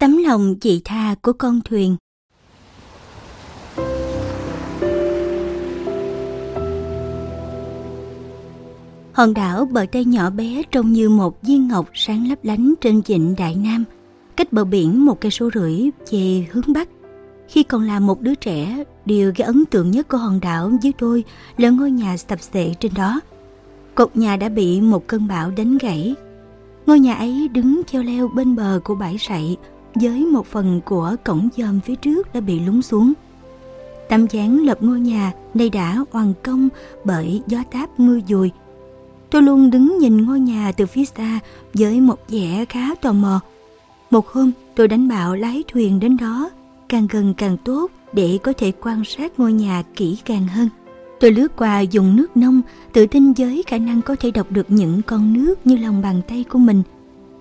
Tấm lòng chị tha của con thuyền Hòn đảo bờ Tây nhỏ bé trông như một viên ngọc sáng lấp lánh trên vịnh Đại Nam, cách bờ biển một cây số rưỡi về hướng Bắc. Khi còn là một đứa trẻ, điều gây ấn tượng nhất của hòn đảo với tôi là ngôi nhà sập thể trên đó. Cột nhà đã bị một cơn bão đánh gãy. Ngôi nhà ấy đứng treo leo bên bờ của bãi sậy với một phần của cổng dòm phía trước đã bị lún xuống. Tấm dáng lập ngôi nhà nay đã hoàn công bởi gió táp mưa dùi Tôi luôn đứng nhìn ngôi nhà từ phía xa với một vẻ khá tò mò. Một hôm tôi đánh bạo lái thuyền đến đó, càng gần càng tốt để có thể quan sát ngôi nhà kỹ càng hơn. Tôi lướt qua dùng nước nông, tự tin với khả năng có thể đọc được những con nước như lòng bàn tay của mình.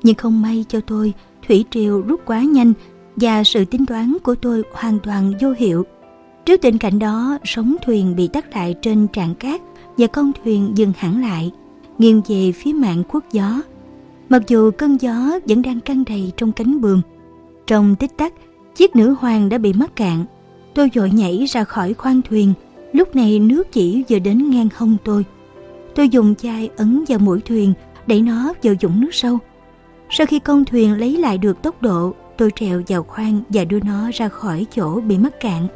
Nhưng không may cho tôi, thủy triều rút quá nhanh và sự tính toán của tôi hoàn toàn vô hiệu. Trước tình cảnh đó, sóng thuyền bị tắt lại trên tràng cát và con thuyền dừng hẳn lại nghiêng về phía mạng quốc gió. Mặc dù cơn gió vẫn đang căng đầy trong cánh buồm. Trong tích tắc, chiếc nữ hoàng đã bị mắc cạn. Tôi vội nhảy ra khỏi khoang thuyền, lúc này nước chỉ vừa đến ngang hông tôi. Tôi dùng chai ấn vào mũi thuyền, đẩy nó vào dũng nước sâu. Sau khi con thuyền lấy lại được tốc độ, tôi trèo vào khoang và đưa nó ra khỏi chỗ bị mắc cạn.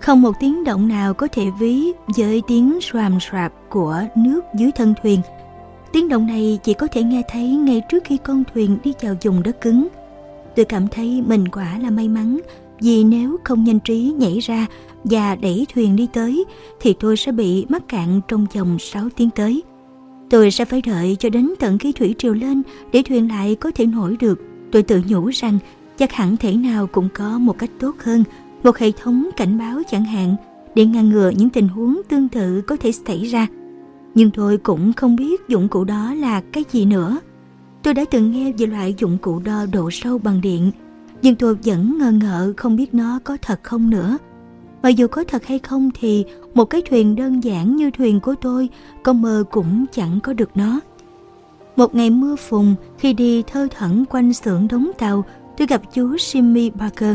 Không một tiếng động nào có thể ví với tiếng xoàm xoạp của nước dưới thân thuyền Tiếng động này chỉ có thể nghe thấy ngay trước khi con thuyền đi vào vùng đất cứng. Tôi cảm thấy mình quả là may mắn vì nếu không nhanh trí nhảy ra và đẩy thuyền đi tới thì tôi sẽ bị mắc cạn trong vòng 6 tiếng tới. Tôi sẽ phải đợi cho đến tận khi thủy triều lên để thuyền lại có thể nổi được. Tôi tự nhủ rằng chắc hẳn thể nào cũng có một cách tốt hơn, một hệ thống cảnh báo chẳng hạn để ngăn ngừa những tình huống tương tự có thể xảy ra nhưng tôi cũng không biết dụng cụ đó là cái gì nữa. Tôi đã từng nghe về loại dụng cụ đo độ sâu bằng điện, nhưng tôi vẫn ngờ ngợ không biết nó có thật không nữa. Mà dù có thật hay không thì một cái thuyền đơn giản như thuyền của tôi, con mơ cũng chẳng có được nó. Một ngày mưa phùn, khi đi thơ thẩn quanh xưởng đóng tàu, tôi gặp chú Jimmy Parker,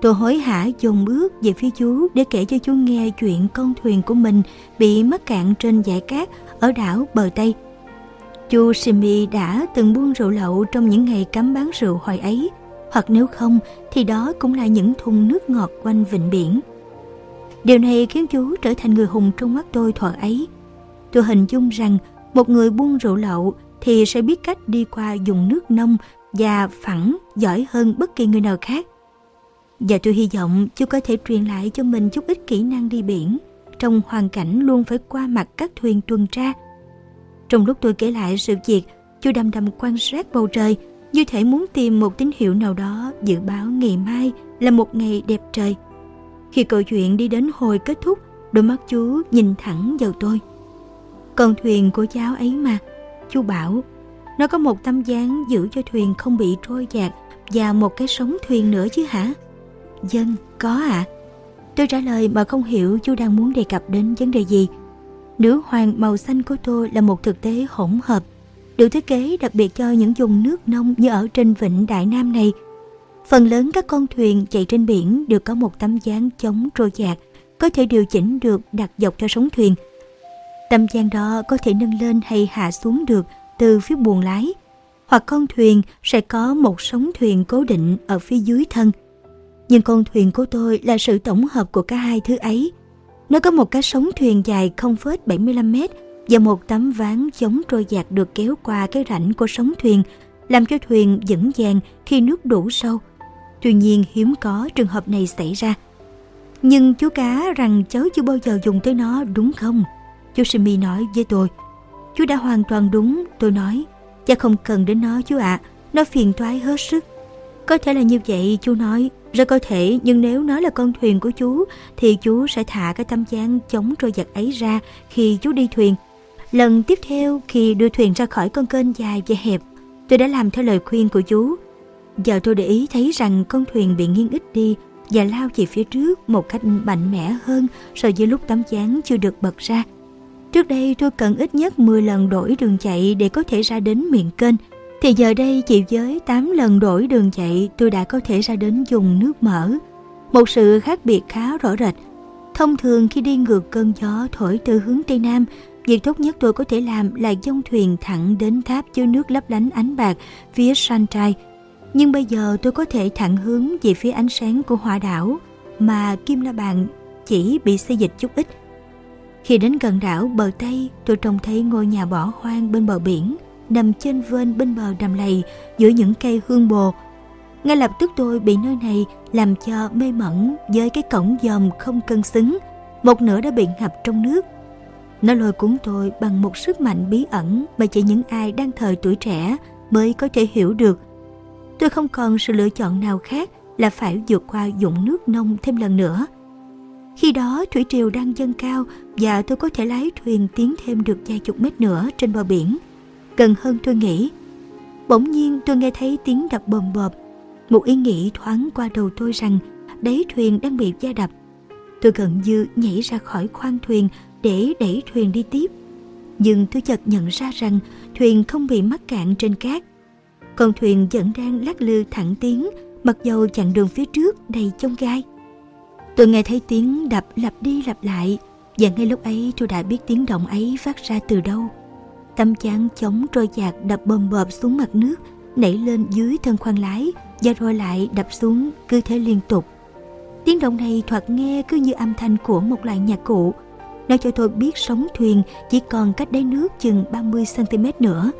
Tôi hối hả dồn bước về phía chú để kể cho chú nghe chuyện con thuyền của mình bị mắc cạn trên dải cát ở đảo bờ Tây. Chú Simi đã từng buôn rượu lậu trong những ngày cấm bán rượu hồi ấy, hoặc nếu không thì đó cũng là những thùng nước ngọt quanh vịnh biển. Điều này khiến chú trở thành người hùng trong mắt tôi thuở ấy. Tôi hình dung rằng một người buôn rượu lậu thì sẽ biết cách đi qua dùng nước nông và phẳng giỏi hơn bất kỳ người nào khác. Và tôi hy vọng chú có thể truyền lại cho mình chút ít kỹ năng đi biển trong hoàn cảnh luôn phải qua mặt các thuyền tuần tra. Trong lúc tôi kể lại sự việc, chú đầm đầm quan sát bầu trời như thể muốn tìm một tín hiệu nào đó dự báo ngày mai là một ngày đẹp trời. Khi câu chuyện đi đến hồi kết thúc, đôi mắt chú nhìn thẳng vào tôi. Con thuyền của cháu ấy mà, chú bảo, nó có một tấm dáng giữ cho thuyền không bị trôi dạt và một cái sống thuyền nữa chứ hả? Dân, có ạ. À? Tôi trả lời mà không hiểu chú đang muốn đề cập đến vấn đề gì. Nữ hoàng màu xanh của tôi là một thực tế hỗn hợp, được thiết kế đặc biệt cho những vùng nước nông như ở trên vịnh Đại Nam này. Phần lớn các con thuyền chạy trên biển đều có một tấm dáng chống trôi dạt, có thể điều chỉnh được đặt dọc theo sóng thuyền. Tấm dáng đó có thể nâng lên hay hạ xuống được từ phía buồng lái, hoặc con thuyền sẽ có một sóng thuyền cố định ở phía dưới thân nhưng con thuyền của tôi là sự tổng hợp của cả hai thứ ấy. Nó có một cái sóng thuyền dài 0,75 mét và một tấm ván chống trôi dạt được kéo qua cái rãnh của sóng thuyền, làm cho thuyền vững vàng khi nước đủ sâu. Tuy nhiên hiếm có trường hợp này xảy ra. Nhưng chú cá rằng cháu chưa bao giờ dùng tới nó đúng không? Chú Simi nói với tôi. Chú đã hoàn toàn đúng, tôi nói. Cha không cần đến nó chú ạ, à. nó phiền toái hết sức. Có thể là như vậy, chú nói, rất có thể, nhưng nếu nó là con thuyền của chú, thì chú sẽ thả cái tâm gián chống trôi giặt ấy ra khi chú đi thuyền. Lần tiếp theo, khi đưa thuyền ra khỏi con kênh dài và hẹp, tôi đã làm theo lời khuyên của chú. Giờ tôi để ý thấy rằng con thuyền bị nghiêng ít đi và lao về phía trước một cách mạnh mẽ hơn so với lúc tấm gián chưa được bật ra. Trước đây tôi cần ít nhất 10 lần đổi đường chạy để có thể ra đến miệng kênh. Thì giờ đây chỉ với 8 lần đổi đường chạy tôi đã có thể ra đến dùng nước mở Một sự khác biệt khá rõ rệt. Thông thường khi đi ngược cơn gió thổi từ hướng Tây Nam, việc tốt nhất tôi có thể làm là dông thuyền thẳng đến tháp chứa nước lấp lánh ánh bạc phía Sunshine nhưng bây giờ tôi có thể thẳng hướng về phía ánh sáng của hỏa đảo mà Kim La Bàn chỉ bị xây dịch chút ít. Khi đến gần đảo bờ Tây, tôi trông thấy ngôi nhà bỏ hoang bên bờ biển, nằm trên vên bên bờ đầm lầy giữa những cây hương bồ. Ngay lập tức tôi bị nơi này làm cho mê mẩn với cái cổng dòm không cân xứng, một nửa đã bị ngập trong nước. Nó lôi cuốn tôi bằng một sức mạnh bí ẩn mà chỉ những ai đang thời tuổi trẻ mới có thể hiểu được. Tôi không còn sự lựa chọn nào khác là phải vượt qua dụng nước nông thêm lần nữa. Khi đó, thủy triều đang dâng cao và tôi có thể lái thuyền tiến thêm được vài chục mét nữa trên bờ biển. Gần hơn tôi nghĩ. Bỗng nhiên, tôi nghe thấy tiếng đập bồm bộp. Một ý nghĩ thoáng qua đầu tôi rằng đáy thuyền đang bị va đập. Tôi gần như nhảy ra khỏi khoang thuyền để đẩy thuyền đi tiếp. Nhưng tôi chợt nhận ra rằng thuyền không bị mắc cạn trên cát. Con thuyền vẫn đang lắc lư thẳng tiến mặc dầu chặng đường phía trước đầy chông gai. Tôi nghe thấy tiếng đập lặp đi lặp lại và ngay lúc ấy tôi đã biết tiếng động ấy phát ra từ đâu. Tấm chán chống trôi dạt đập bầm bợp xuống mặt nước, nảy lên dưới thân khoang lái và rồi lại đập xuống cứ thế liên tục. Tiếng động này thoạt nghe cứ như âm thanh của một loại nhạc cụ. Nó cho tôi biết sóng thuyền chỉ còn cách đáy nước chừng 30cm nữa.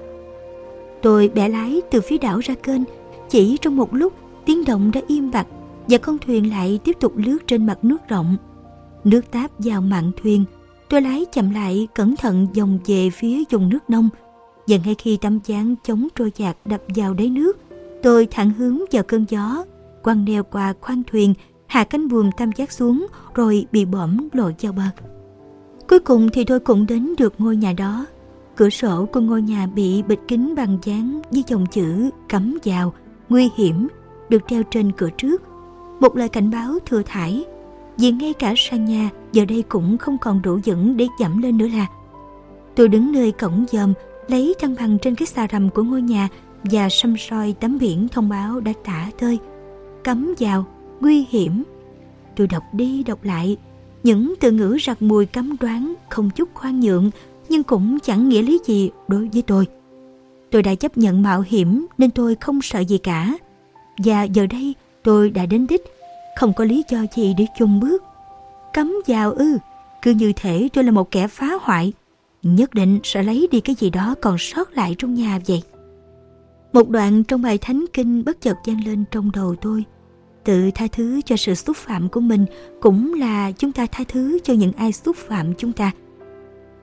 Tôi bẻ lái từ phía đảo ra kênh, chỉ trong một lúc tiếng động đã im bặt và con thuyền lại tiếp tục lướt trên mặt nước rộng. Nước táp vào mạn thuyền, tôi lái chậm lại cẩn thận dòng về phía vùng nước nông. Và ngay khi tấm chán chống trôi dạt đập vào đáy nước, tôi thẳng hướng vào cơn gió, quăng neo qua khoang thuyền, hạ cánh buồm tam giác xuống rồi bị bõm lội vào bờ. Cuối cùng thì tôi cũng đến được ngôi nhà đó. Cửa sổ của ngôi nhà bị bịt kính bằng dán với dòng chữ cấm vào, nguy hiểm, được treo trên cửa trước. Một lời cảnh báo thừa thải vì ngay cả sàn nhà giờ đây cũng không còn đủ vững để dẫm lên nữa là. Tôi đứng nơi cổng dòm lấy thăng bằng trên cái xà rầm của ngôi nhà và xăm soi tấm biển thông báo đã tả tơi. Cấm vào nguy hiểm. Tôi đọc đi đọc lại những từ ngữ rặt mùi cấm đoán không chút khoan nhượng nhưng cũng chẳng nghĩa lý gì đối với tôi tôi đã chấp nhận mạo hiểm nên tôi không sợ gì cả và giờ đây tôi đã đến đích, không có lý do gì để chung bước. Cấm vào ư, cứ như thể tôi là một kẻ phá hoại, nhất định sẽ lấy đi cái gì đó còn sót lại trong nhà vậy. Một đoạn trong bài thánh kinh bất chợt vang lên trong đầu tôi. Tự tha thứ cho sự xúc phạm của mình cũng là chúng ta tha thứ cho những ai xúc phạm chúng ta.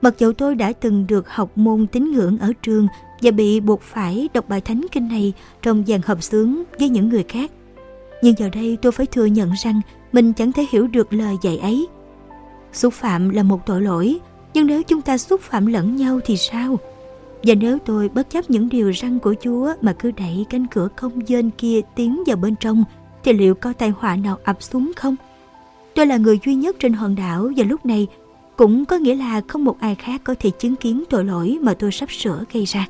Mặc dù tôi đã từng được học môn tín ngưỡng ở trường và bị buộc phải đọc bài thánh kinh này trong dàn hợp xướng với những người khác, nhưng giờ đây tôi phải thừa nhận rằng mình chẳng thể hiểu được lời dạy ấy. Xúc phạm là một tội lỗi, nhưng nếu chúng ta xúc phạm lẫn nhau thì sao? Và nếu tôi bất chấp những điều răn của Chúa mà cứ đẩy cánh cửa không dên kia tiến vào bên trong, thì liệu có tai họa nào ập xuống không? Tôi là người duy nhất trên hòn đảo và lúc này cũng có nghĩa là không một ai khác có thể chứng kiến tội lỗi mà tôi sắp sửa gây ra.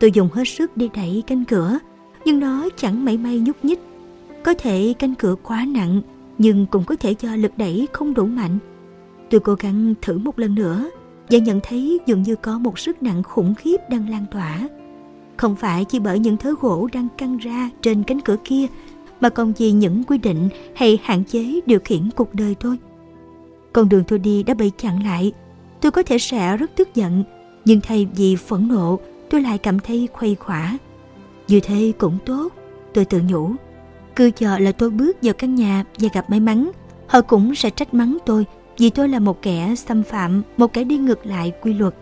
Tôi dùng hết sức để đẩy cánh cửa, nhưng nó chẳng mảy may nhúc nhích có thể cánh cửa quá nặng, nhưng cũng có thể do lực đẩy không đủ mạnh. Tôi cố gắng thử một lần nữa và nhận thấy dường như có một sức nặng khủng khiếp đang lan tỏa. Không phải chỉ bởi những thớ gỗ đang căng ra trên cánh cửa kia, mà còn vì những quy định hay hạn chế điều khiển cuộc đời tôi. Con đường tôi đi đã bị chặn lại. Tôi có thể sẽ rất tức giận, nhưng thay vì phẫn nộ, tôi lại cảm thấy khuây khỏa. Như thế cũng tốt, tôi tự nhủ. Cứ chờ là tôi bước vào căn nhà và gặp may mắn, họ cũng sẽ trách mắng tôi vì tôi là một kẻ xâm phạm, một kẻ đi ngược lại quy luật.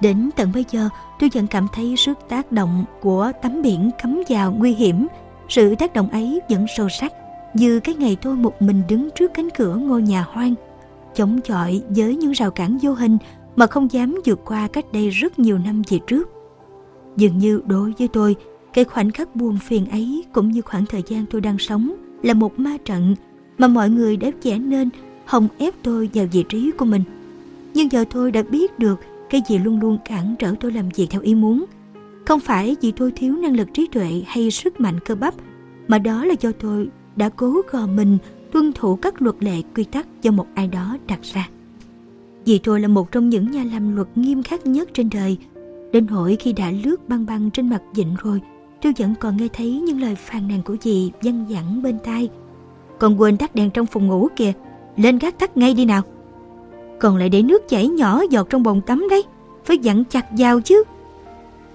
Đến tận bây giờ, tôi vẫn cảm thấy sức tác động của tấm biển cấm vào nguy hiểm. Sự tác động ấy vẫn sâu sắc, như cái ngày tôi một mình đứng trước cánh cửa ngôi nhà hoang, chống chọi với những rào cản vô hình mà không dám vượt qua cách đây rất nhiều năm về trước. Dường như đối với tôi, cái khoảnh khắc buồn phiền ấy cũng như khoảng thời gian tôi đang sống là một ma trận mà mọi người đã vẽ nên hồng ép tôi vào vị trí của mình. Nhưng giờ tôi đã biết được cái gì luôn luôn cản trở tôi làm việc theo ý muốn. Không phải vì tôi thiếu năng lực trí tuệ hay sức mạnh cơ bắp, mà đó là do tôi đã cố gò mình tuân thủ các luật lệ quy tắc do một ai đó đặt ra. Vì tôi là một trong những nhà làm luật nghiêm khắc nhất trên đời, đến Hồi khi đã lướt băng băng trên mặt dịnh rồi, tôi vẫn còn nghe thấy những lời phàn nàn của dì văng vẳng bên tai. Còn quên tắt đèn trong phòng ngủ kìa, lên gác tắt ngay đi nào. Còn lại để nước chảy nhỏ giọt trong bồn tắm đấy, phải dặn chặt vào chứ.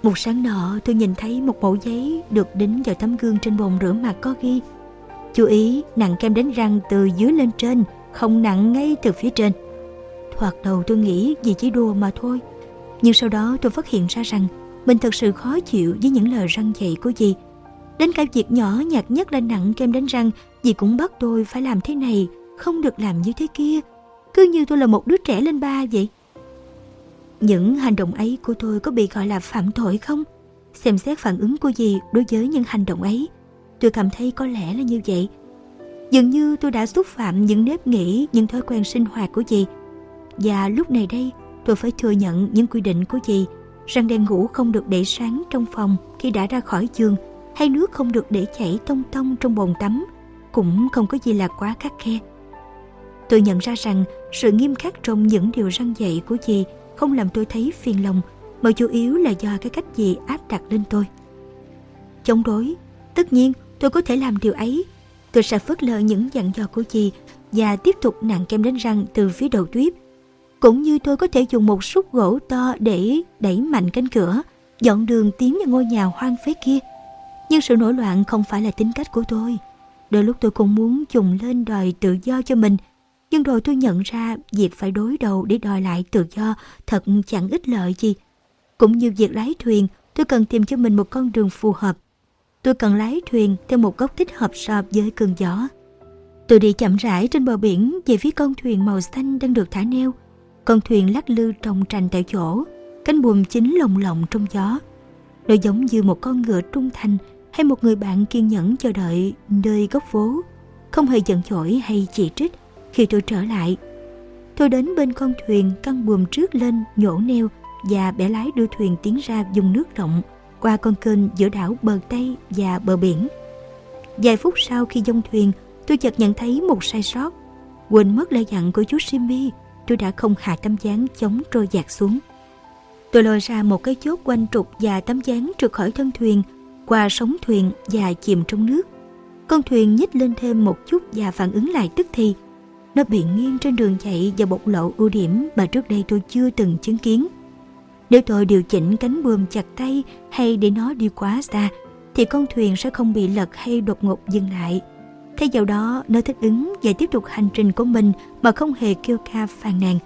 Một sáng nọ tôi nhìn thấy một mẫu giấy được đính vào tấm gương trên bồn rửa mặt có ghi Chú ý nặng kem đánh răng từ dưới lên trên, không nặng ngay từ phía trên. Thoạt đầu tôi nghĩ vì chỉ đùa mà thôi. Nhưng sau đó tôi phát hiện ra rằng mình thật sự khó chịu với những lời răng dạy của dì. Đến cả việc nhỏ nhặt nhất là nặng kem đánh răng, dì cũng bắt tôi phải làm thế này, không được làm như thế kia. Cứ như tôi là một đứa trẻ lên ba vậy. Những hành động ấy của tôi có bị gọi là phạm tội không? Xem xét phản ứng của dì đối với những hành động ấy – tôi cảm thấy có lẽ là như vậy. Dường như tôi đã xúc phạm những nếp nghĩ, những thói quen sinh hoạt của dì. Và lúc này đây, tôi phải thừa nhận những quy định của dì rằng đèn ngủ không được để sáng trong phòng khi đã ra khỏi giường hay nước không được để chảy tông tông trong bồn tắm cũng không có gì là quá khắc khe. Tôi nhận ra rằng sự nghiêm khắc trong những điều răn dạy của dì không làm tôi thấy phiền lòng mà chủ yếu là do cái cách dì áp đặt lên tôi. Chống đối, tất nhiên tôi có thể làm điều ấy. Tôi sẽ phớt lờ những dặn dò của chị và tiếp tục nặng kem đánh răng từ phía đầu tuyếp. Cũng như tôi có thể dùng một xúc gỗ to để đẩy mạnh cánh cửa, dọn đường tiến vào ngôi nhà hoang phế kia. Nhưng sự nổi loạn không phải là tính cách của tôi. Đôi lúc tôi cũng muốn dùng lên đòi tự do cho mình, nhưng rồi tôi nhận ra việc phải đối đầu để đòi lại tự do thật chẳng ích lợi gì. Cũng như việc lái thuyền, tôi cần tìm cho mình một con đường phù hợp Tôi cần lái thuyền theo một góc thích hợp so với cơn gió. Tôi đi chậm rãi trên bờ biển về phía con thuyền màu xanh đang được thả neo. Con thuyền lắc lư trong trành tại chỗ, cánh buồm chính lồng lộng trong gió. Nó giống như một con ngựa trung thành hay một người bạn kiên nhẫn chờ đợi nơi góc phố, không hề giận dỗi hay chỉ trích khi tôi trở lại. Tôi đến bên con thuyền căng buồm trước lên nhổ neo và bẻ lái đưa thuyền tiến ra vùng nước rộng qua con kênh giữa đảo bờ Tây và bờ biển. Vài phút sau khi dông thuyền, tôi chợt nhận thấy một sai sót. Quên mất lời dặn của chú Simi, tôi đã không hạ tấm dáng chống trôi dạt xuống. Tôi lôi ra một cái chốt quanh trục và tấm dáng trượt khỏi thân thuyền, qua sóng thuyền và chìm trong nước. Con thuyền nhích lên thêm một chút và phản ứng lại tức thì. Nó bị nghiêng trên đường chạy và bộc lộ ưu điểm mà trước đây tôi chưa từng chứng kiến. Nếu tôi điều chỉnh cánh buồm chặt tay hay để nó đi quá xa, thì con thuyền sẽ không bị lật hay đột ngột dừng lại. Thay vào đó, nó thích ứng và tiếp tục hành trình của mình mà không hề kêu ca phàn nàn.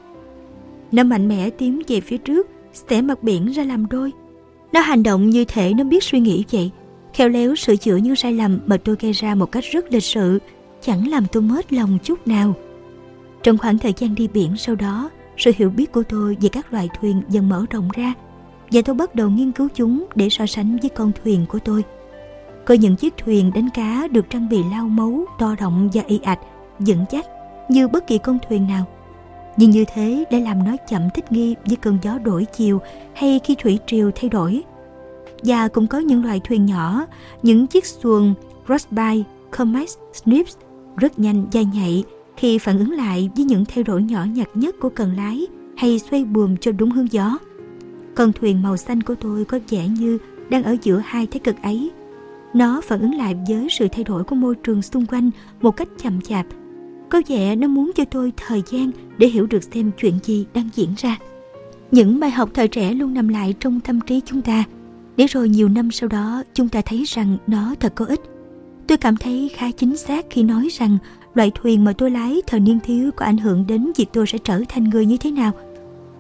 Nó mạnh mẽ tiến về phía trước, xẻ mặt biển ra làm đôi. Nó hành động như thể nó biết suy nghĩ vậy, khéo léo sửa chữa những sai lầm mà tôi gây ra một cách rất lịch sự, chẳng làm tôi mất lòng chút nào. Trong khoảng thời gian đi biển sau đó, sự hiểu biết của tôi về các loại thuyền dần mở rộng ra và tôi bắt đầu nghiên cứu chúng để so sánh với con thuyền của tôi. Có những chiếc thuyền đánh cá được trang bị lao mấu, to rộng và y ạch, vững chắc như bất kỳ con thuyền nào. Nhưng như thế để làm nó chậm thích nghi với cơn gió đổi chiều hay khi thủy triều thay đổi. Và cũng có những loại thuyền nhỏ, những chiếc xuồng Crossby, Comex, Snips rất nhanh và nhạy khi phản ứng lại với những thay đổi nhỏ nhặt nhất của cần lái hay xoay buồm cho đúng hướng gió. Con thuyền màu xanh của tôi có vẻ như đang ở giữa hai thái cực ấy. Nó phản ứng lại với sự thay đổi của môi trường xung quanh một cách chậm chạp. Có vẻ nó muốn cho tôi thời gian để hiểu được xem chuyện gì đang diễn ra. Những bài học thời trẻ luôn nằm lại trong tâm trí chúng ta. Để rồi nhiều năm sau đó, chúng ta thấy rằng nó thật có ích. Tôi cảm thấy khá chính xác khi nói rằng Loại thuyền mà tôi lái thời niên thiếu có ảnh hưởng đến việc tôi sẽ trở thành người như thế nào.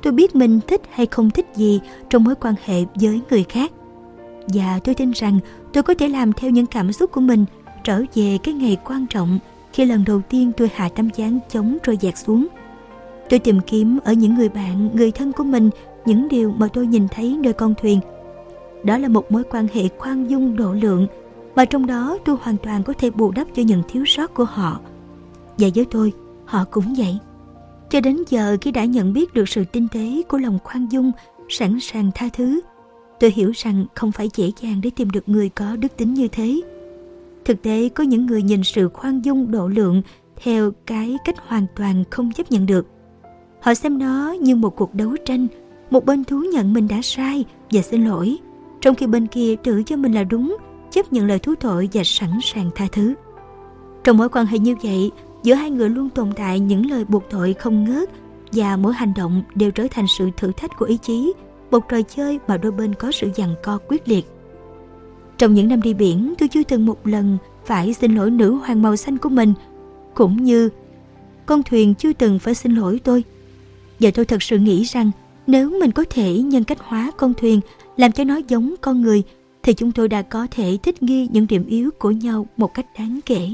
Tôi biết mình thích hay không thích gì trong mối quan hệ với người khác. Và tôi tin rằng tôi có thể làm theo những cảm xúc của mình trở về cái ngày quan trọng khi lần đầu tiên tôi hạ tấm gián chống rồi dạt xuống. Tôi tìm kiếm ở những người bạn, người thân của mình những điều mà tôi nhìn thấy nơi con thuyền. Đó là một mối quan hệ khoan dung độ lượng mà trong đó tôi hoàn toàn có thể bù đắp cho những thiếu sót của họ và với tôi, họ cũng vậy. Cho đến giờ khi đã nhận biết được sự tinh tế của lòng khoan dung, sẵn sàng tha thứ, Tôi hiểu rằng không phải dễ dàng để tìm được người có đức tính như thế. Thực tế có những người nhìn sự khoan dung độ lượng theo cái cách hoàn toàn không chấp nhận được. Họ xem nó như một cuộc đấu tranh, một bên thú nhận mình đã sai và xin lỗi, trong khi bên kia tự cho mình là đúng, chấp nhận lời thú tội và sẵn sàng tha thứ. Trong mối quan hệ như vậy, giữa hai người luôn tồn tại những lời buộc tội không ngớt và mỗi hành động đều trở thành sự thử thách của ý chí, một trò chơi mà đôi bên có sự giằng co quyết liệt. Trong những năm đi biển, tôi chưa từng một lần phải xin lỗi nữ hoàng màu xanh của mình, cũng như con thuyền chưa từng phải xin lỗi tôi. Và tôi thật sự nghĩ rằng nếu mình có thể nhân cách hóa con thuyền làm cho nó giống con người thì chúng tôi đã có thể thích nghi những điểm yếu của nhau một cách đáng kể.